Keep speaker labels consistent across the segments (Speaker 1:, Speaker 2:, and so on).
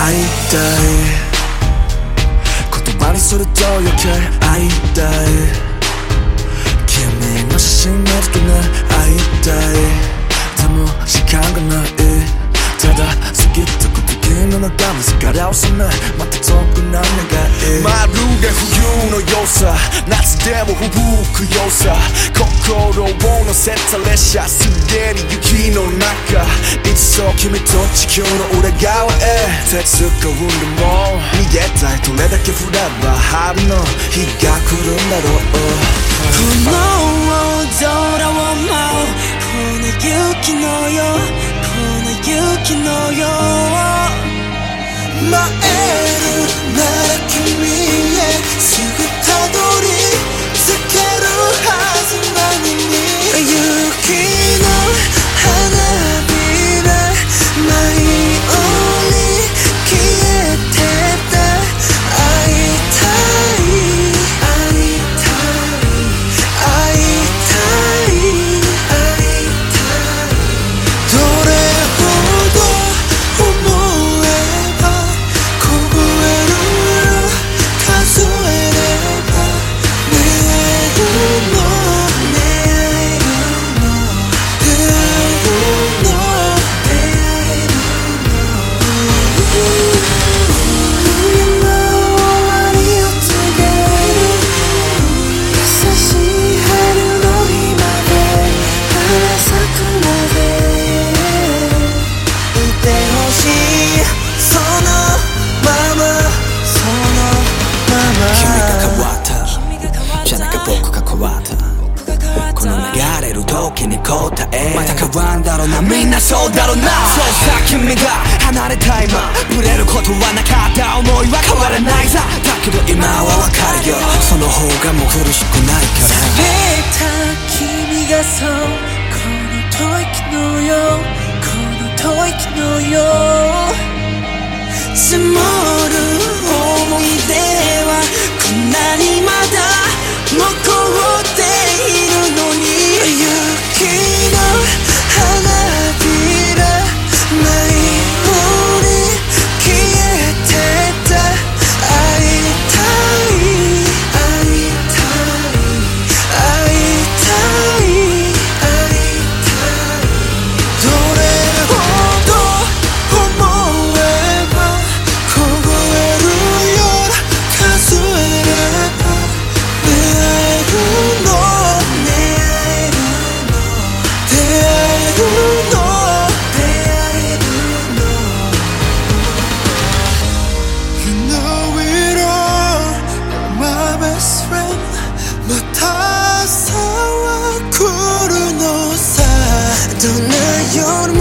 Speaker 1: 会いたい言葉にすると余計会いたい君の写真見るとね会いたいで。も時間がないただ過ぎたこと君の中の疲れを覚めまた遠くな願いまるで冬の良さ夏でも吹く良さ。心を乗せた列車すでに雪の中。いつそ君と地球の裏側へ手使うんでも。逃げたいどれだけ降れば春の日が来るんだろう。
Speaker 2: この空を舞う。この雪のよこの雪のよ
Speaker 1: 参
Speaker 3: 時に答え。また変わんだろうな。みんなそうだろうな。そうさ君が。離れた今。触れることはなかった。思いは変わらないさ。だけど今はわかるよ。その方がもう苦しくないから。
Speaker 2: 冷めた君がそう。この吐息のよこの吐息のよ積んな夜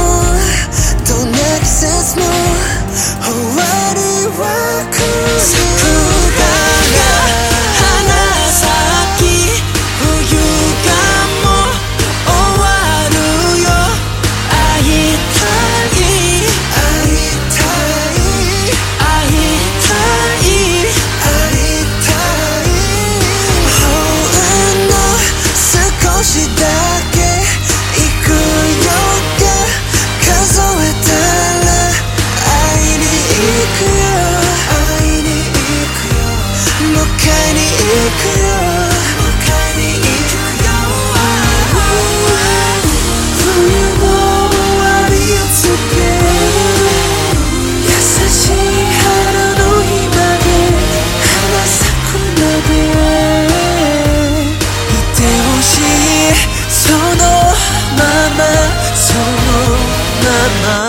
Speaker 2: my